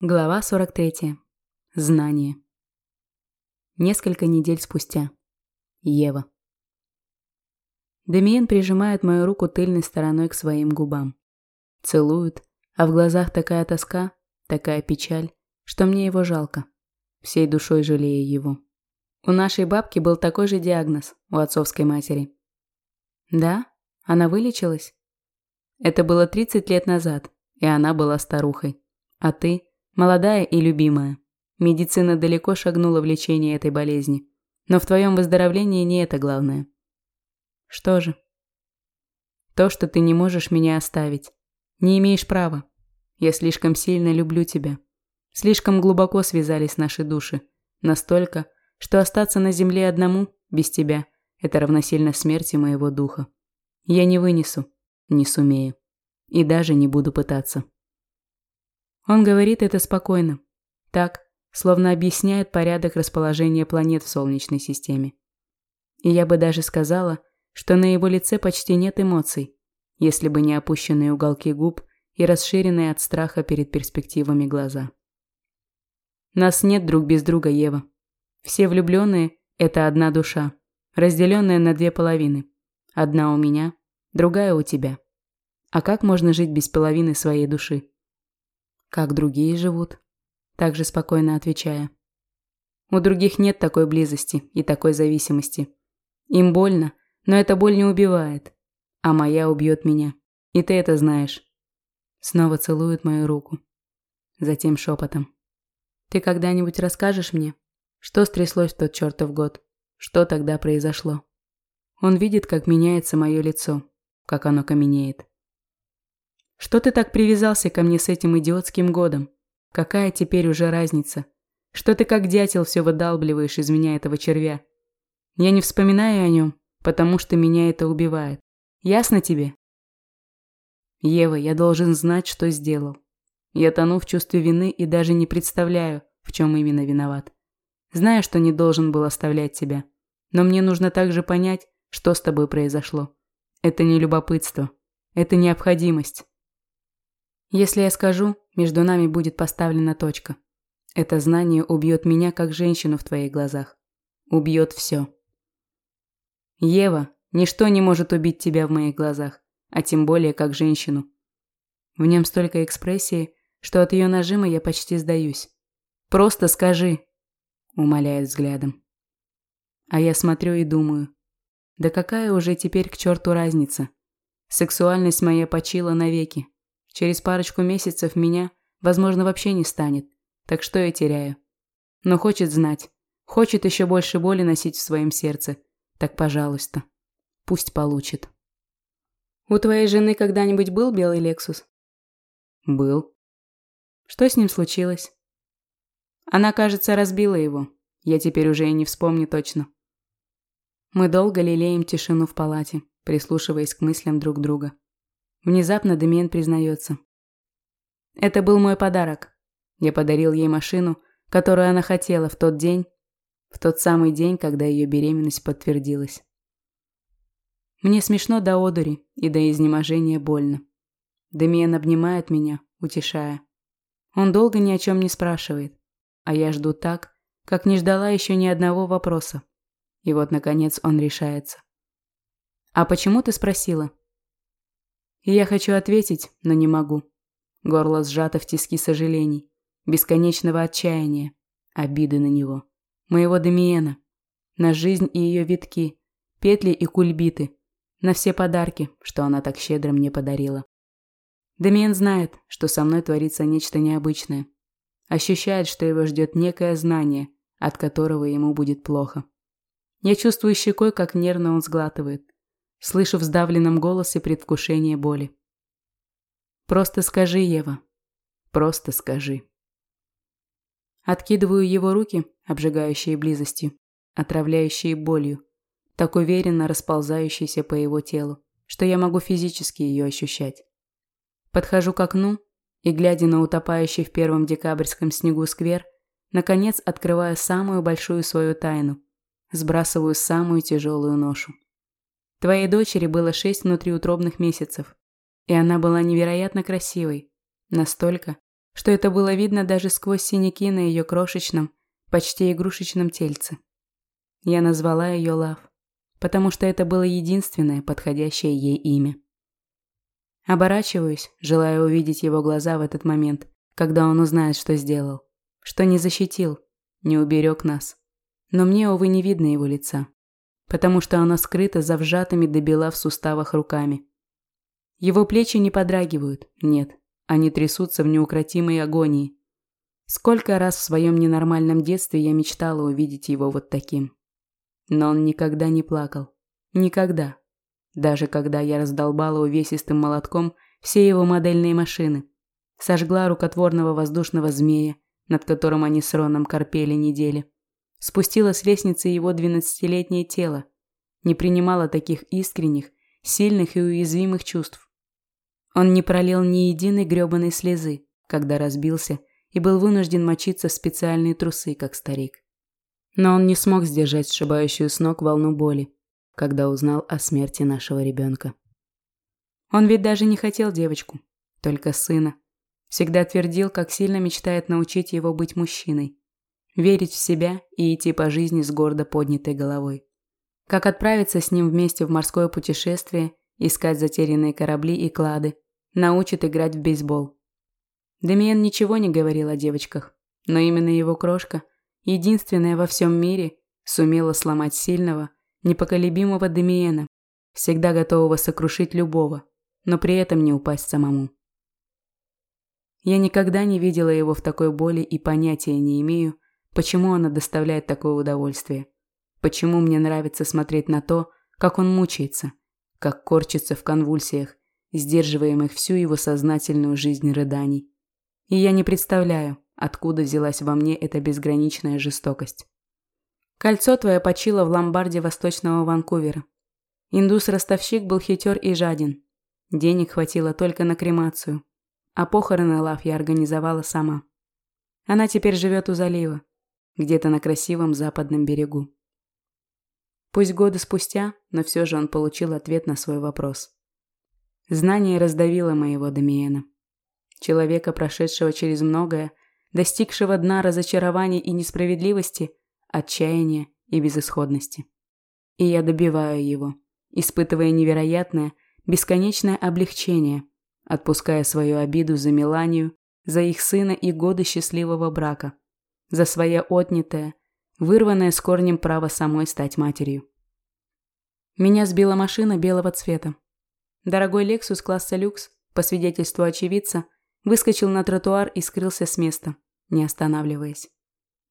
Глава 43. Знание. Несколько недель спустя. Ева. Демиен прижимает мою руку тыльной стороной к своим губам. Целует, а в глазах такая тоска, такая печаль, что мне его жалко. Всей душой жалею его. У нашей бабки был такой же диагноз у отцовской матери. Да? Она вылечилась? Это было 30 лет назад, и она была старухой. А ты – молодая и любимая. Медицина далеко шагнула в лечение этой болезни. Но в твоем выздоровлении не это главное. Что же? То, что ты не можешь меня оставить. Не имеешь права. Я слишком сильно люблю тебя. Слишком глубоко связались наши души. Настолько, что остаться на земле одному, без тебя, это равносильно смерти моего духа. Я не вынесу, не сумею. И даже не буду пытаться. Он говорит это спокойно. Так, словно объясняет порядок расположения планет в Солнечной системе. И я бы даже сказала, что на его лице почти нет эмоций, если бы не опущенные уголки губ и расширенные от страха перед перспективами глаза. Нас нет друг без друга, Ева. Все влюбленные – это одна душа, разделенная на две половины. Одна у меня, другая у тебя. А как можно жить без половины своей души? Как другие живут? Также спокойно отвечая. У других нет такой близости и такой зависимости. Им больно, но эта боль не убивает. А моя убьет меня. И ты это знаешь. Снова целует мою руку. Затем шепотом. Ты когда-нибудь расскажешь мне, что стряслось в тот чертов год? Что тогда произошло? Он видит, как меняется мое лицо, как оно каменеет. Что ты так привязался ко мне с этим идиотским годом? Какая теперь уже разница? Что ты как дятел все выдалбливаешь из меня этого червя? Я не вспоминаю о нем, потому что меня это убивает. Ясно тебе? Ева, я должен знать, что сделал. Я тону в чувстве вины и даже не представляю, в чем именно виноват. Знаю, что не должен был оставлять тебя. Но мне нужно также понять, что с тобой произошло. Это не любопытство. Это необходимость. Если я скажу, между нами будет поставлена точка. Это знание убьет меня как женщину в твоих глазах. Убьет все. Ева, ничто не может убить тебя в моих глазах, а тем более как женщину. В нем столько экспрессии, что от ее нажима я почти сдаюсь. Просто скажи, умоляет взглядом. А я смотрю и думаю, да какая уже теперь к черту разница? Сексуальность моя почила навеки. Через парочку месяцев меня, возможно, вообще не станет. Так что я теряю? Но хочет знать. Хочет еще больше боли носить в своем сердце. Так, пожалуйста, пусть получит. У твоей жены когда-нибудь был белый Лексус? Был. Что с ним случилось? Она, кажется, разбила его. Я теперь уже и не вспомню точно. Мы долго лелеем тишину в палате, прислушиваясь к мыслям друг друга. Внезапно Демиен признается. Это был мой подарок. Я подарил ей машину, которую она хотела в тот день, в тот самый день, когда ее беременность подтвердилась. Мне смешно до одури и до изнеможения больно. Демиан обнимает меня, утешая. Он долго ни о чем не спрашивает, а я жду так, как не ждала еще ни одного вопроса. И вот, наконец, он решается. «А почему ты спросила?» Я хочу ответить, но не могу. Горло сжато в тиски сожалений, бесконечного отчаяния, обиды на него моего Демиена, на жизнь и ее витки, петли и кульбиты, на все подарки, что она так щедро мне подарила. Демиен знает, что со мной творится нечто необычное. Ощущает, что его ждет некое знание, от которого ему будет плохо. Я чувствую щекой, как нервно он сглатывает. Слышу в сдавленном голосе предвкушение боли. «Просто скажи, Ева. Просто скажи». Откидываю его руки, обжигающие близостью, отравляющие болью, так уверенно расползающейся по его телу, что я могу физически ее ощущать. Подхожу к окну и, глядя на утопающий в первом декабрьском снегу сквер, наконец открываю самую большую свою тайну, сбрасываю самую тяжелую ношу. Твоей дочери было шесть внутриутробных месяцев, и она была невероятно красивой, настолько, что это было видно даже сквозь синяки на ее крошечном, почти игрушечном тельце. Я назвала ее Лав, потому что это было единственное подходящее ей имя. Оборачиваюсь, желая увидеть его глаза в этот момент, когда он узнает, что сделал, что не защитил, не уберег нас. Но мне, увы, не видно его лица, потому что оно скрыто за вжатыми до бела в суставах руками. Его плечи не подрагивают, нет, они трясутся в неукротимой агонии. Сколько раз в своем ненормальном детстве я мечтала увидеть его вот таким. Но он никогда не плакал. Никогда. Даже когда я раздолбала увесистым молотком все его модельные машины. Сожгла рукотворного воздушного змея, над которым они с Роном корпели недели. Спустила с лестницы его двенадцатилетнее тело. Не принимала таких искренних, сильных и уязвимых чувств. Он не пролил ни единой грёбаной слезы, когда разбился и был вынужден мочиться в специальные трусы, как старик. Но он не смог сдержать сшибающую с ног волну боли, когда узнал о смерти нашего ребенка. Он ведь даже не хотел девочку, только сына. Всегда твердил, как сильно мечтает научить его быть мужчиной, верить в себя и идти по жизни с гордо поднятой головой. Как отправиться с ним вместе в морское путешествие, искать затерянные корабли и клады, научит играть в бейсбол. Демиен ничего не говорил о девочках, но именно его крошка, единственная во всем мире, сумела сломать сильного, непоколебимого Демиена, всегда готового сокрушить любого, но при этом не упасть самому. Я никогда не видела его в такой боли и понятия не имею, почему она доставляет такое удовольствие. Почему мне нравится смотреть на то, как он мучается, как корчится в конвульсиях, сдерживаемых всю его сознательную жизнь рыданий. И я не представляю, откуда взялась во мне эта безграничная жестокость. Кольцо твое почило в ломбарде восточного Ванкувера. Индус-ростовщик был хитер и жаден. Денег хватило только на кремацию. А похороны Лав я организовала сама. Она теперь живет у залива, где-то на красивом западном берегу. Пусть годы спустя, но все же он получил ответ на свой вопрос. Знание раздавило моего Дамиена человека, прошедшего через многое, достигшего дна разочарований и несправедливости, отчаяния и безысходности. И я добиваю его, испытывая невероятное, бесконечное облегчение, отпуская свою обиду за Меланию, за их сына и годы счастливого брака, за свое отнятое, вырванное с корнем право самой стать матерью. Меня сбила машина белого цвета. Дорогой Lexus класса люкс, по свидетельству очевидца, Выскочил на тротуар и скрылся с места, не останавливаясь.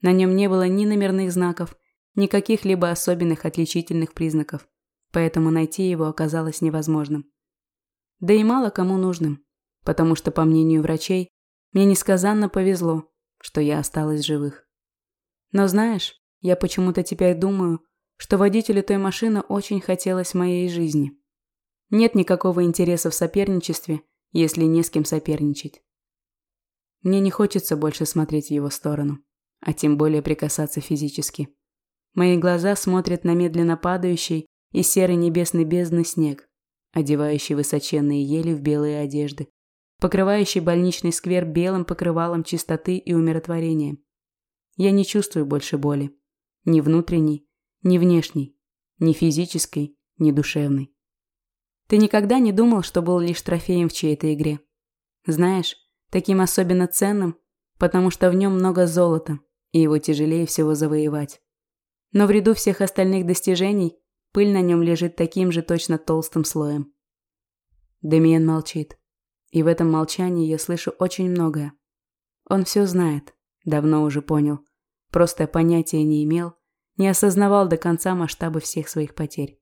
На нем не было ни номерных знаков, ни каких-либо особенных отличительных признаков, поэтому найти его оказалось невозможным. Да и мало кому нужным, потому что, по мнению врачей, мне несказанно повезло, что я осталась живых. Но знаешь, я почему-то теперь думаю, что водителю той машины очень хотелось моей жизни. Нет никакого интереса в соперничестве – если не с кем соперничать. Мне не хочется больше смотреть в его сторону, а тем более прикасаться физически. Мои глаза смотрят на медленно падающий и серый небесный бездны снег, одевающий высоченные ели в белые одежды, покрывающий больничный сквер белым покрывалом чистоты и умиротворения. Я не чувствую больше боли. Ни внутренней, ни внешней, ни физической, ни душевной. Ты никогда не думал, что был лишь трофеем в чьей-то игре? Знаешь, таким особенно ценным, потому что в нем много золота, и его тяжелее всего завоевать. Но в ряду всех остальных достижений пыль на нем лежит таким же точно толстым слоем. Демиен молчит. И в этом молчании я слышу очень многое. Он все знает, давно уже понял. Просто понятия не имел, не осознавал до конца масштабы всех своих потерь.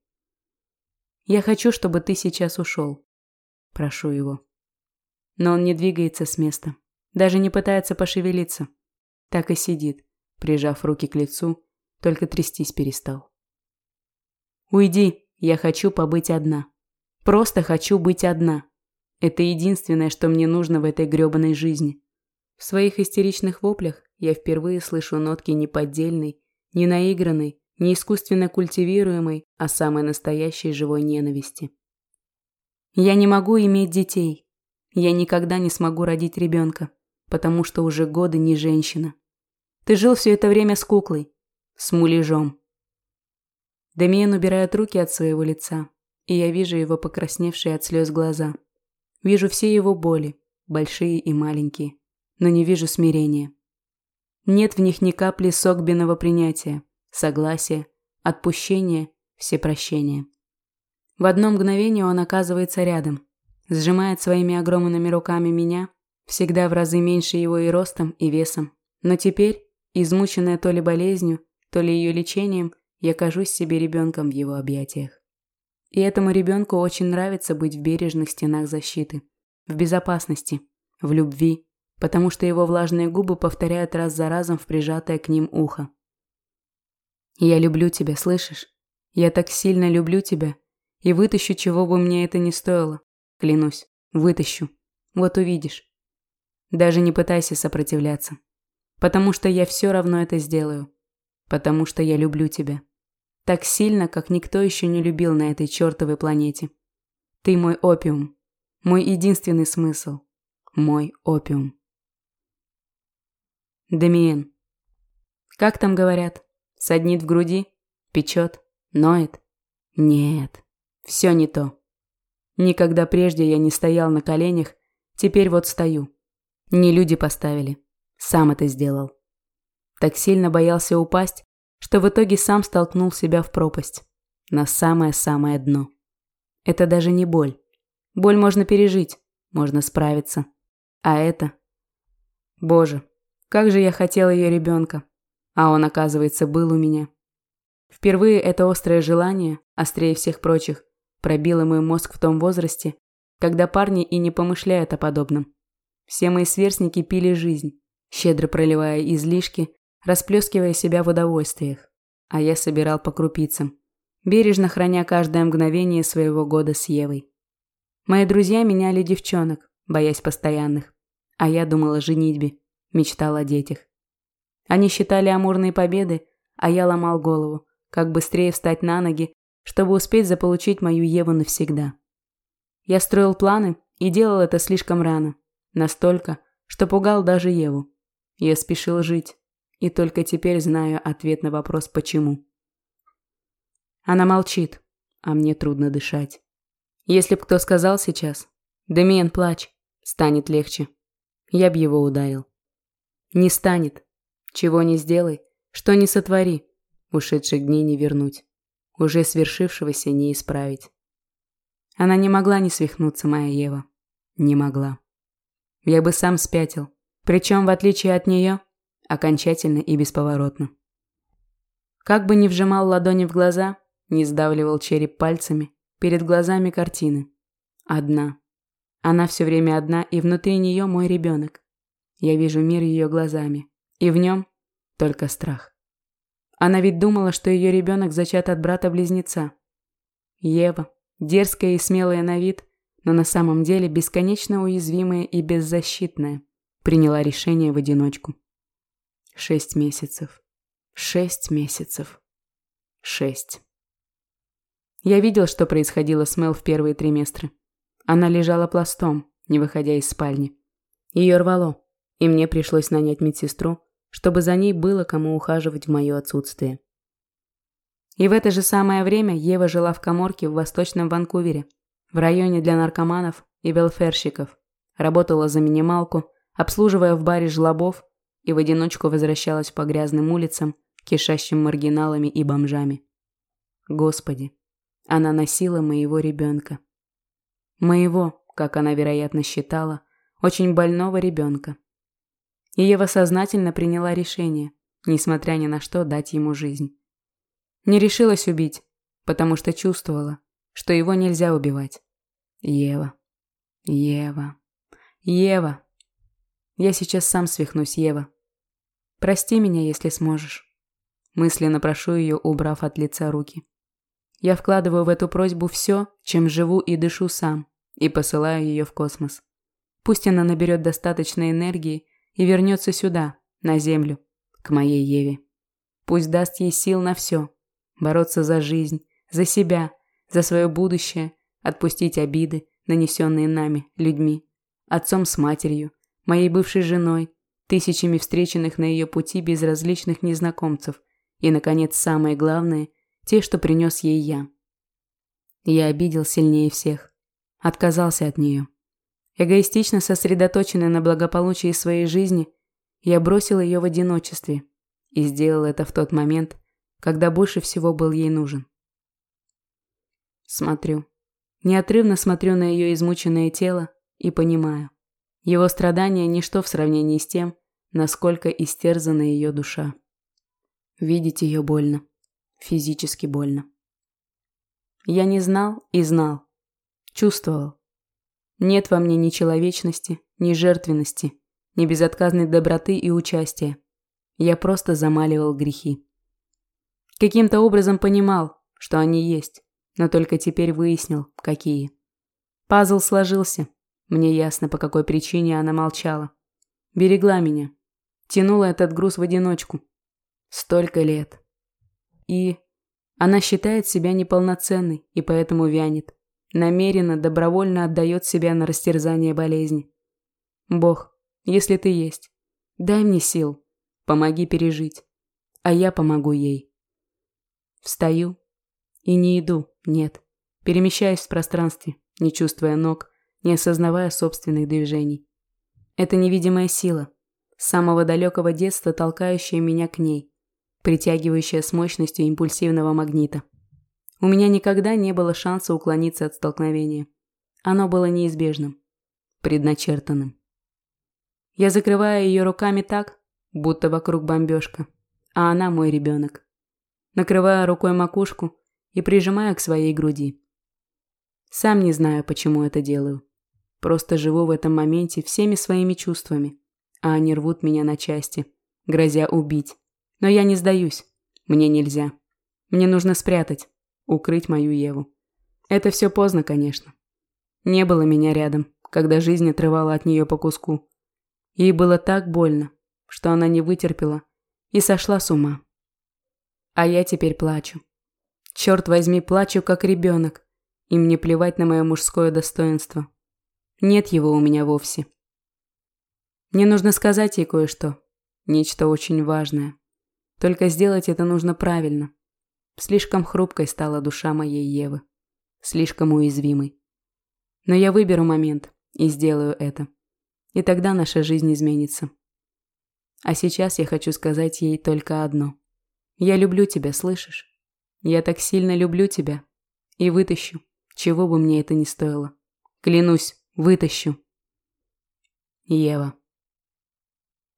Я хочу, чтобы ты сейчас ушел. Прошу его. Но он не двигается с места. Даже не пытается пошевелиться. Так и сидит, прижав руки к лицу, только трястись перестал. Уйди, я хочу побыть одна. Просто хочу быть одна. Это единственное, что мне нужно в этой грёбаной жизни. В своих истеричных воплях я впервые слышу нотки неподдельной, не наигранной, не искусственно культивируемой, а самой настоящей живой ненависти. Я не могу иметь детей. Я никогда не смогу родить ребенка, потому что уже годы не женщина. Ты жил все это время с куклой, с муляжом. Демиен убирает руки от своего лица, и я вижу его покрасневшие от слез глаза. Вижу все его боли, большие и маленькие, но не вижу смирения. Нет в них ни капли согбенного принятия, согласия, отпущения, всепрощения. В одно мгновение он оказывается рядом, сжимает своими огромными руками меня, всегда в разы меньше его и ростом, и весом. Но теперь, измученная то ли болезнью, то ли ее лечением, я кажусь себе ребенком в его объятиях. И этому ребенку очень нравится быть в бережных стенах защиты, в безопасности, в любви, потому что его влажные губы повторяют раз за разом в прижатое к ним ухо. «Я люблю тебя, слышишь? Я так сильно люблю тебя и вытащу, чего бы мне это ни стоило. Клянусь, вытащу. Вот увидишь. Даже не пытайся сопротивляться. Потому что я все равно это сделаю. Потому что я люблю тебя. Так сильно, как никто еще не любил на этой чертовой планете. Ты мой опиум. Мой единственный смысл. Мой опиум. Демиен. Как там говорят? Саднит в груди? Печет? Ноет? Нет. Все не то. Никогда прежде я не стоял на коленях, теперь вот стою. Не люди поставили. Сам это сделал. Так сильно боялся упасть, что в итоге сам столкнул себя в пропасть. На самое-самое дно. Это даже не боль. Боль можно пережить, можно справиться. А это... Боже, как же я хотел ее ребенка. А он, оказывается, был у меня. Впервые это острое желание, острее всех прочих, пробило мой мозг в том возрасте, когда парни и не помышляют о подобном. Все мои сверстники пили жизнь, щедро проливая излишки, расплескивая себя в удовольствиях, а я собирал по крупицам, бережно храня каждое мгновение своего года с Евой. Мои друзья меняли девчонок, боясь постоянных, а я думала о женитьбе, мечтала о детях. Они считали амурные победы, а я ломал голову, как быстрее встать на ноги, чтобы успеть заполучить мою Еву навсегда. Я строил планы и делал это слишком рано, настолько, что пугал даже Еву. Я спешил жить, и только теперь знаю ответ на вопрос «почему?». Она молчит, а мне трудно дышать. Если б кто сказал сейчас «Демиен, плачь», станет легче. Я б его ударил. Не станет. Чего не сделай, что не сотвори, ушедших дней не вернуть, уже свершившегося не исправить. Она не могла не свихнуться, моя Ева. Не могла. Я бы сам спятил. Причем, в отличие от нее, окончательно и бесповоротно. Как бы ни вжимал ладони в глаза, не сдавливал череп пальцами, перед глазами картины. Одна. Она все время одна, и внутри нее мой ребенок. Я вижу мир ее глазами, и в нем только страх. Она ведь думала, что ее ребенок зачат от брата-близнеца. Ева, дерзкая и смелая на вид, но на самом деле бесконечно уязвимая и беззащитная, приняла решение в одиночку. Шесть месяцев. Шесть месяцев. Шесть. Я видел, что происходило с Мел в первые триместры. Она лежала пластом, не выходя из спальни. Ее рвало, и мне пришлось нанять медсестру, чтобы за ней было кому ухаживать в мое отсутствие. И в это же самое время Ева жила в коморке в Восточном Ванкувере, в районе для наркоманов и велферщиков, работала за минималку, обслуживая в баре жлобов и в одиночку возвращалась по грязным улицам, кишащим маргиналами и бомжами. Господи, она носила моего ребенка. Моего, как она, вероятно, считала, очень больного ребенка. И Ева сознательно приняла решение, несмотря ни на что, дать ему жизнь. Не решилась убить, потому что чувствовала, что его нельзя убивать. Ева. Ева. Ева. Я сейчас сам свихнусь, Ева. Прости меня, если сможешь. Мысленно прошу ее, убрав от лица руки. Я вкладываю в эту просьбу все, чем живу и дышу сам, и посылаю ее в космос. Пусть она наберет достаточно энергии и вернется сюда, на Землю, к моей Еве. Пусть даст ей сил на все. Бороться за жизнь, за себя, за свое будущее, отпустить обиды, нанесенные нами, людьми, отцом с матерью, моей бывшей женой, тысячами встреченных на ее пути безразличных незнакомцев и, наконец, самое главное, те, что принес ей я. Я обидел сильнее всех. Отказался от нее. Эгоистично сосредоточенный на благополучии своей жизни, я бросил ее в одиночестве и сделал это в тот момент, когда больше всего был ей нужен. Смотрю. Неотрывно смотрю на ее измученное тело и понимаю. Его страдания – ничто в сравнении с тем, насколько истерзана ее душа. Видеть ее больно. Физически больно. Я не знал и знал. Чувствовал. Нет во мне ни человечности, ни жертвенности, ни безотказной доброты и участия. Я просто замаливал грехи. Каким-то образом понимал, что они есть, но только теперь выяснил, какие. Пазл сложился. Мне ясно, по какой причине она молчала. Берегла меня. Тянула этот груз в одиночку. Столько лет. И она считает себя неполноценной и поэтому вянет намеренно, добровольно отдает себя на растерзание болезни. Бог, если ты есть, дай мне сил, помоги пережить, а я помогу ей. Встаю и не иду, нет, перемещаюсь в пространстве, не чувствуя ног, не осознавая собственных движений. Это невидимая сила, с самого далекого детства толкающая меня к ней, притягивающая с мощностью импульсивного магнита. У меня никогда не было шанса уклониться от столкновения. Оно было неизбежным, предначертанным. Я закрываю ее руками так, будто вокруг бомбежка, а она мой ребенок. Накрываю рукой макушку и прижимаю к своей груди. Сам не знаю, почему это делаю. Просто живу в этом моменте всеми своими чувствами, а они рвут меня на части, грозя убить. Но я не сдаюсь. Мне нельзя. Мне нужно спрятать, укрыть мою Еву. Это все поздно, конечно. Не было меня рядом, когда жизнь отрывала от нее по куску. Ей было так больно, что она не вытерпела и сошла с ума. А я теперь плачу. Черт возьми, плачу как ребенок, и мне плевать на мое мужское достоинство. Нет его у меня вовсе. Мне нужно сказать ей кое-что, нечто очень важное. Только сделать это нужно правильно. Слишком хрупкой стала душа моей Евы. Слишком уязвимой. Но я выберу момент и сделаю это. И тогда наша жизнь изменится. А сейчас я хочу сказать ей только одно. Я люблю тебя, слышишь? Я так сильно люблю тебя. И вытащу, чего бы мне это ни стоило. Клянусь, вытащу. Ева.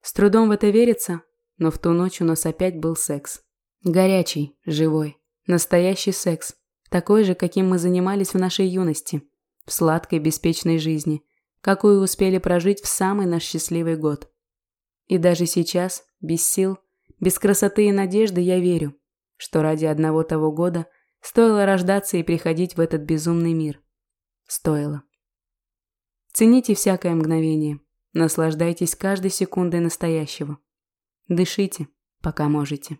С трудом в это верится, но в ту ночь у нас опять был секс. Горячий, живой, настоящий секс, такой же, каким мы занимались в нашей юности, в сладкой, беспечной жизни, какую успели прожить в самый наш счастливый год. И даже сейчас, без сил, без красоты и надежды, я верю, что ради одного того года стоило рождаться и приходить в этот безумный мир. Стоило. Цените всякое мгновение, наслаждайтесь каждой секундой настоящего. Дышите, пока можете.